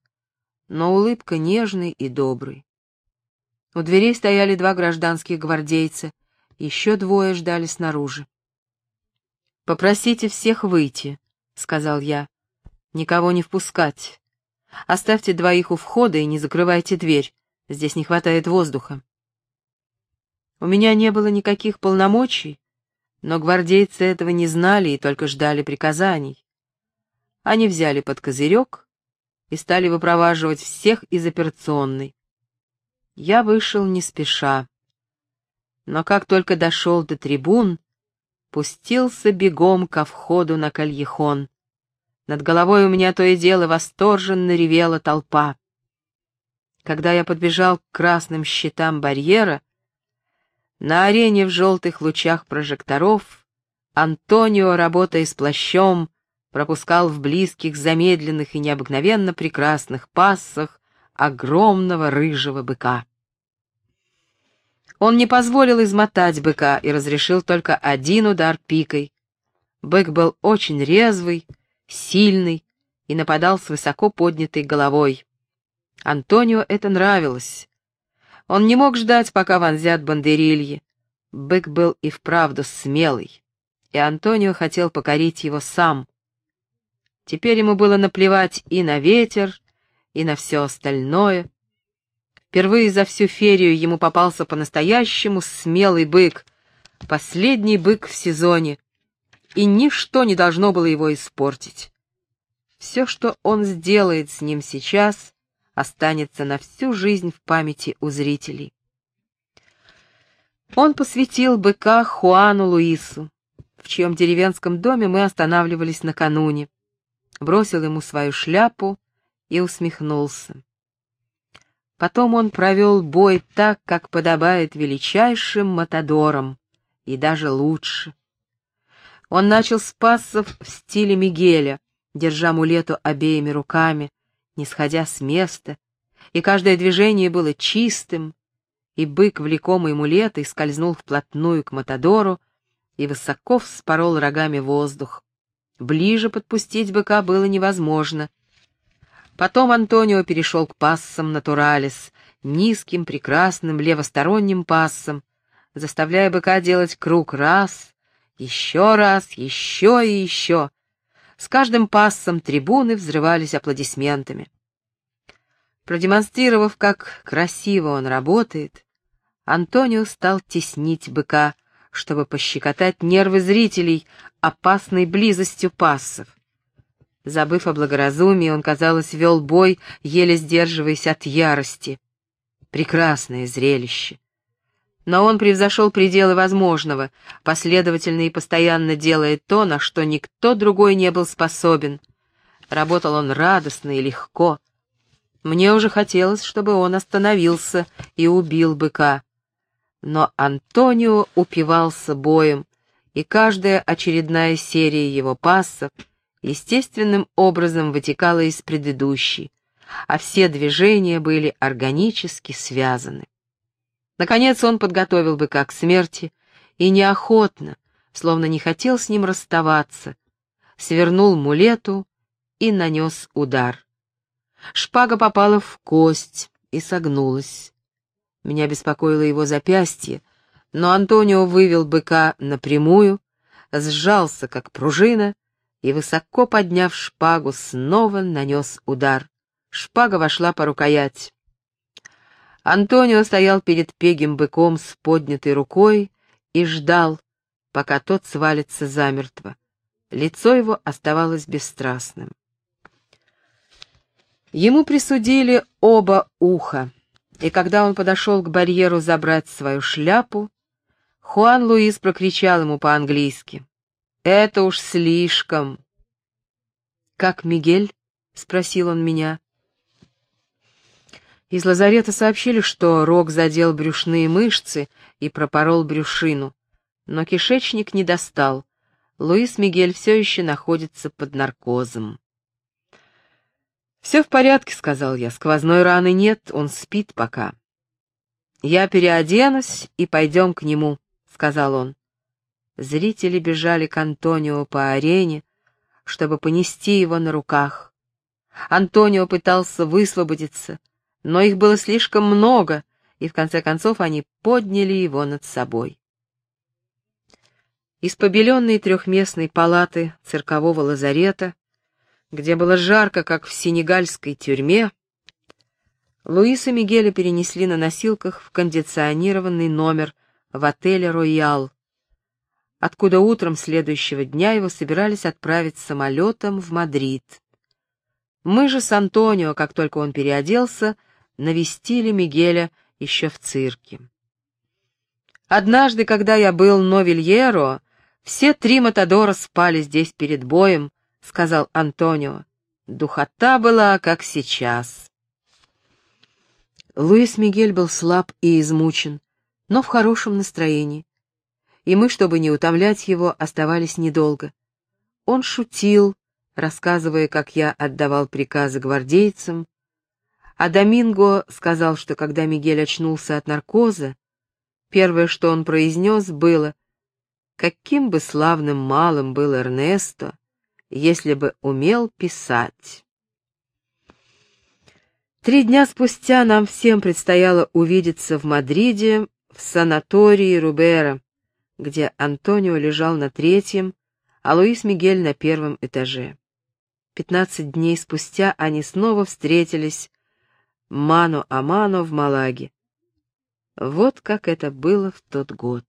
но улыбка нежной и доброй. У дверей стояли два гражданских гвардейца, еще двое ждали снаружи. «Попросите всех выйти», — сказал я. «Никого не впускать. Оставьте двоих у входа и не закрывайте дверь. Здесь не хватает воздуха». У меня не было никаких полномочий, но гвардейцы этого не знали и только ждали приказаний. Они взяли под козырек и стали выпроваживать всех из операционной. Я вышел не спеша, но как только дошел до трибун, пустился бегом ко входу на кальехон. Над головой у меня то и дело восторженно ревела толпа. Когда я подбежал к красным щитам барьера, на арене в желтых лучах прожекторов Антонио, работая с плащом, пропускал в близких, замедленных и необыкновенно прекрасных пассах огромного рыжего быка. Он не позволил измотать быка и разрешил только один удар пикой. Бык был очень резвый, сильный и нападал с высоко поднятой головой. Антонио это нравилось. Он не мог ждать, пока вонзят бандерильи. Бык был и вправду смелый, и Антонио хотел покорить его сам. Теперь ему было наплевать и на ветер, и на все остальное. Впервые за всю ферию ему попался по-настоящему смелый бык, последний бык в сезоне, и ничто не должно было его испортить. Все, что он сделает с ним сейчас, останется на всю жизнь в памяти у зрителей. Он посвятил быка Хуану Луису, в чьем деревенском доме мы останавливались накануне, бросил ему свою шляпу и усмехнулся. Потом он провел бой так, как подобает величайшим матадорам, и даже лучше. Он начал с пассов в стиле Мигеля, держа мулету обеими руками, не сходя с места, и каждое движение было чистым, и бык, влекомый мулетой, скользнул вплотную к Матадору и высоко вспорол рогами воздух. Ближе подпустить быка было невозможно. Потом Антонио перешел к пассам натуралис, низким, прекрасным, левосторонним пассам, заставляя быка делать круг раз, еще раз, еще и еще, с каждым пассом трибуны взрывались аплодисментами. Продемонстрировав, как красиво он работает, Антонио стал теснить быка, чтобы пощекотать нервы зрителей опасной близостью пассов. Забыв о благоразумии, он, казалось, вел бой, еле сдерживаясь от ярости. Прекрасное зрелище но он превзошел пределы возможного, последовательно и постоянно делая то, на что никто другой не был способен. Работал он радостно и легко. Мне уже хотелось, чтобы он остановился и убил быка. Но Антонио упивался боем, и каждая очередная серия его пассов естественным образом вытекала из предыдущей, а все движения были органически связаны. Наконец он подготовил быка к смерти и неохотно, словно не хотел с ним расставаться, свернул мулету и нанес удар. Шпага попала в кость и согнулась. Меня беспокоило его запястье, но Антонио вывел быка напрямую, сжался, как пружина, и, высоко подняв шпагу, снова нанес удар. Шпага вошла по рукоять. Антонио стоял перед пегим быком с поднятой рукой и ждал, пока тот свалится замертво. Лицо его оставалось бесстрастным. Ему присудили оба уха, и когда он подошел к барьеру забрать свою шляпу, Хуан Луис прокричал ему по-английски. «Это уж слишком!» «Как Мигель?» — спросил он меня. Из лазарета сообщили, что рог задел брюшные мышцы и пропорол брюшину, но кишечник не достал. Луис Мигель все еще находится под наркозом. «Все в порядке», — сказал я, — «сквозной раны нет, он спит пока». «Я переоденусь и пойдем к нему», — сказал он. Зрители бежали к Антонио по арене, чтобы понести его на руках. Антонио пытался высвободиться, но их было слишком много, и в конце концов они подняли его над собой. Из побеленной трехместной палаты циркового лазарета, где было жарко, как в сенегальской тюрьме, Луиса Мигеля перенесли на носилках в кондиционированный номер в отеле «Роял», откуда утром следующего дня его собирались отправить самолетом в Мадрид. Мы же с Антонио, как только он переоделся, навестили Мигеля еще в цирке. Однажды, когда я был новильеро, все три Матадора спали здесь перед боем, — сказал Антонио. Духота была, как сейчас. Луис Мигель был слаб и измучен, но в хорошем настроении. И мы, чтобы не утомлять его, оставались недолго. Он шутил, рассказывая, как я отдавал приказы гвардейцам, а Доминго сказал, что когда Мигель очнулся от наркоза, первое, что он произнес, было «Каким бы славным малым был Эрнесто, если бы умел писать». Три дня спустя нам всем предстояло увидеться в Мадриде, в санатории Рубера, где Антонио лежал на третьем, а Луис Мигель на первом этаже. Пятнадцать дней спустя они снова встретились мано-а-мано в Малаге. Вот как это было в тот год.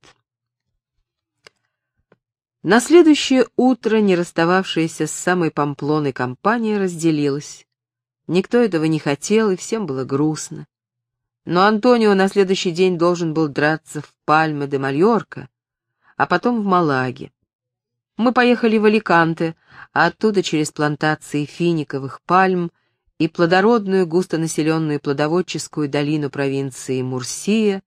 На следующее утро не расстававшаяся с самой Памплоной компания разделилась. Никто этого не хотел, и всем было грустно. Но Антонио на следующий день должен был драться в Пальме де Мальорка, а потом в Малаге. Мы поехали в Аликанте, а оттуда через плантации финиковых пальм и плодородную густонаселенную плодоводческую долину провинции Мурсия,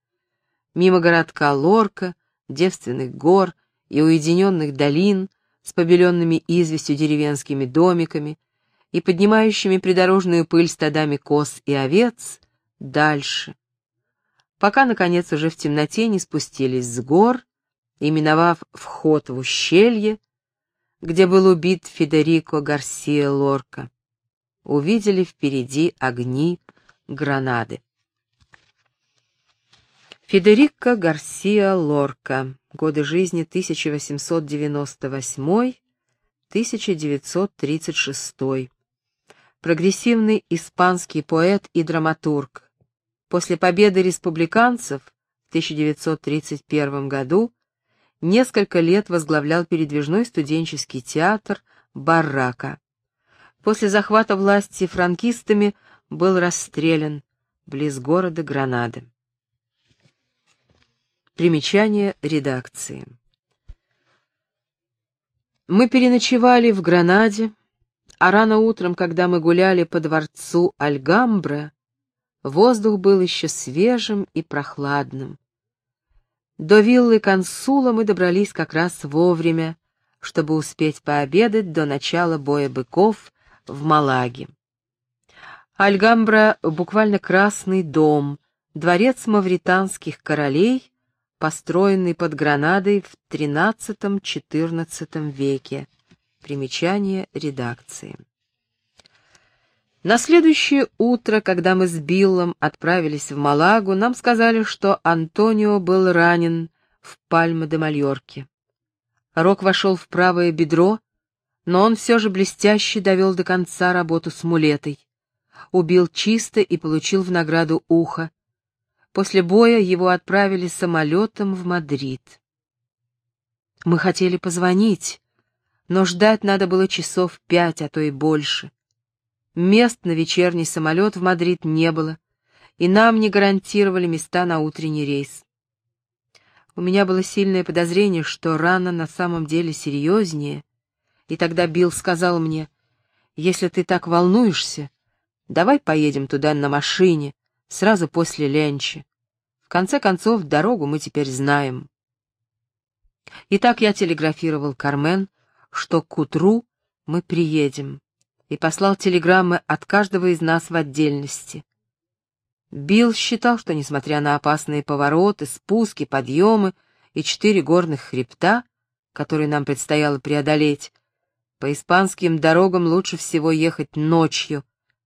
мимо городка Лорка, девственных гор и уединенных долин с побеленными известью деревенскими домиками и поднимающими придорожную пыль стадами коз и овец, дальше, пока, наконец, уже в темноте не спустились с гор и, миновав вход в ущелье, где был убит Федерико Гарсия Лорка, увидели впереди огни Гранады. Федерико Гарсия Лорка. Годы жизни 1898-1936. Прогрессивный испанский поэт и драматург. После победы республиканцев в 1931 году несколько лет возглавлял передвижной студенческий театр «Баррака». После захвата власти франкистами был расстрелян близ города Гранады. Примечание редакции. Мы переночевали в Гранаде, а рано утром, когда мы гуляли по дворцу Альгамбра, воздух был еще свежим и прохладным. До виллы консула мы добрались как раз вовремя, чтобы успеть пообедать до начала боя быков в Малаге. Альгамбра — буквально красный дом, дворец мавританских королей, построенный под Гранадой в XIII-XIV веке. Примечание редакции. На следующее утро, когда мы с Биллом отправились в Малагу, нам сказали, что Антонио был ранен в Пальме де Мальорке. Рог вошел в правое бедро, но он все же блестяще довел до конца работу с мулетой. Убил чисто и получил в награду ухо. После боя его отправили самолетом в Мадрид. Мы хотели позвонить, но ждать надо было часов пять, а то и больше. Мест на вечерний самолет в Мадрид не было, и нам не гарантировали места на утренний рейс. У меня было сильное подозрение, что рана на самом деле серьезнее, и тогда Билл сказал мне, «Если ты так волнуешься, давай поедем туда на машине, сразу после ленчи. В конце концов, дорогу мы теперь знаем». Итак, я телеграфировал Кармен, что к утру мы приедем и послал телеграммы от каждого из нас в отдельности. Билл считал, что, несмотря на опасные повороты, спуски, подъемы и четыре горных хребта, которые нам предстояло преодолеть, по испанским дорогам лучше всего ехать ночью,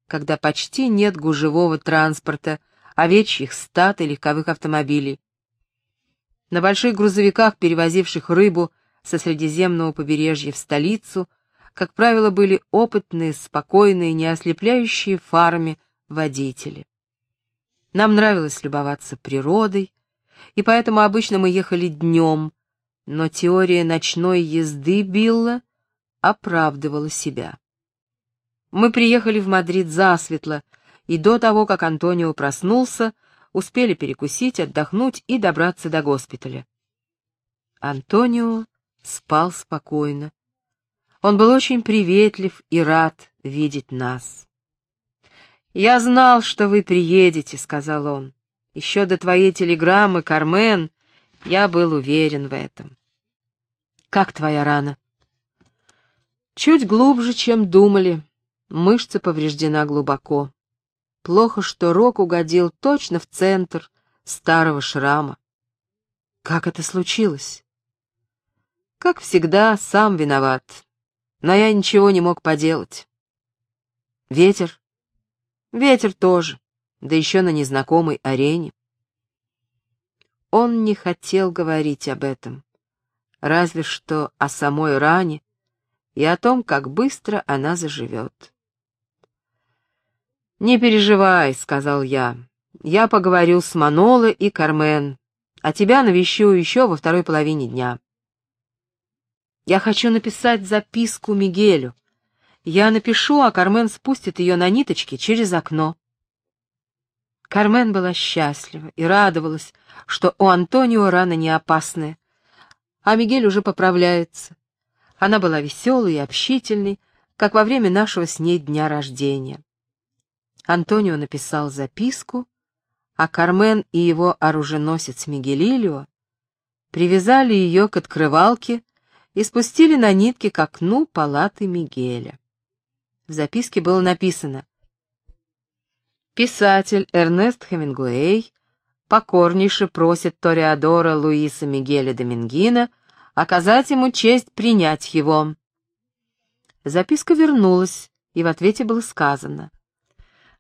когда почти нет гужевого транспорта, овечьих стад и легковых автомобилей. На больших грузовиках, перевозивших рыбу со Средиземного побережья в столицу, как правило, были опытные, спокойные, не ослепляющие фарами водители. Нам нравилось любоваться природой, и поэтому обычно мы ехали днем, но теория ночной езды Билла оправдывала себя. Мы приехали в Мадрид засветло, и до того, как Антонио проснулся, успели перекусить, отдохнуть и добраться до госпиталя. Антонио спал спокойно. Он был очень приветлив и рад видеть нас. «Я знал, что вы приедете», — сказал он. «Еще до твоей телеграммы, Кармен, я был уверен в этом». «Как твоя рана?» «Чуть глубже, чем думали. Мышца повреждена глубоко. Плохо, что рог угодил точно в центр старого шрама. Как это случилось? Как всегда, сам виноват. Но я ничего не мог поделать. Ветер? Ветер тоже, да еще на незнакомой арене. Он не хотел говорить об этом, разве что о самой ране и о том, как быстро она заживет. «Не переживай», — сказал я. «Я поговорю с Маноло и Кармен, а тебя навещу еще во второй половине дня». «Я хочу написать записку Мигелю. Я напишу, а Кармен спустит ее на ниточке через окно». Кармен была счастлива и радовалась, что у Антонио рана не опасная, а Мигель уже поправляется. Она была веселой и общительной, как во время нашего с ней дня рождения. Антонио написал записку, а Кармен и его оруженосец Мигелилио привязали ее к открывалке и спустили на нитки к окну палаты Мигеля. В записке было написано «Писатель Эрнест Хемингуэй покорнейше просит Тореадора Луиса Мигеля Домингина оказать ему честь принять его». Записка вернулась, и в ответе было сказано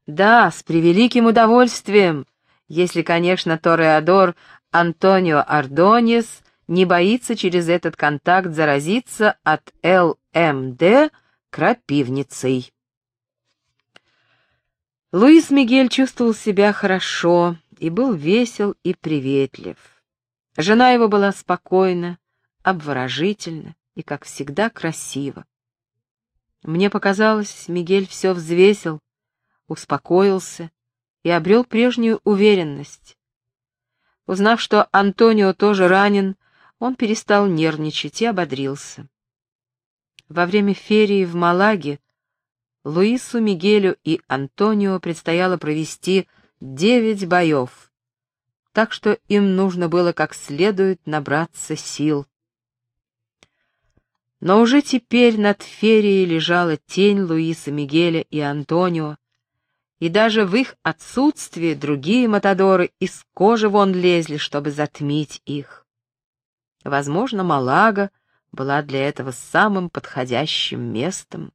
да, с превеликим удовольствием, если, конечно, Тореадор Антонио Ардонис не боится через этот контакт заразиться от ЛМД крапивницей. Луис Мигель чувствовал себя хорошо и был весел и приветлив. Жена его была спокойна, обворожительна и, как всегда, красива. Мне показалось, Мигель все взвесил, успокоился и обрел прежнюю уверенность. Узнав, что Антонио тоже ранен, он перестал нервничать и ободрился. Во время ферии в Малаге Луису, Мигелю и Антонио предстояло провести девять боев, так что им нужно было как следует набраться сил. Но уже теперь над ферией лежала тень Луиса Мигеля и Антонио, и даже в их отсутствие другие матадоры из кожи вон лезли, чтобы затмить их. Возможно, Малага была для этого самым подходящим местом.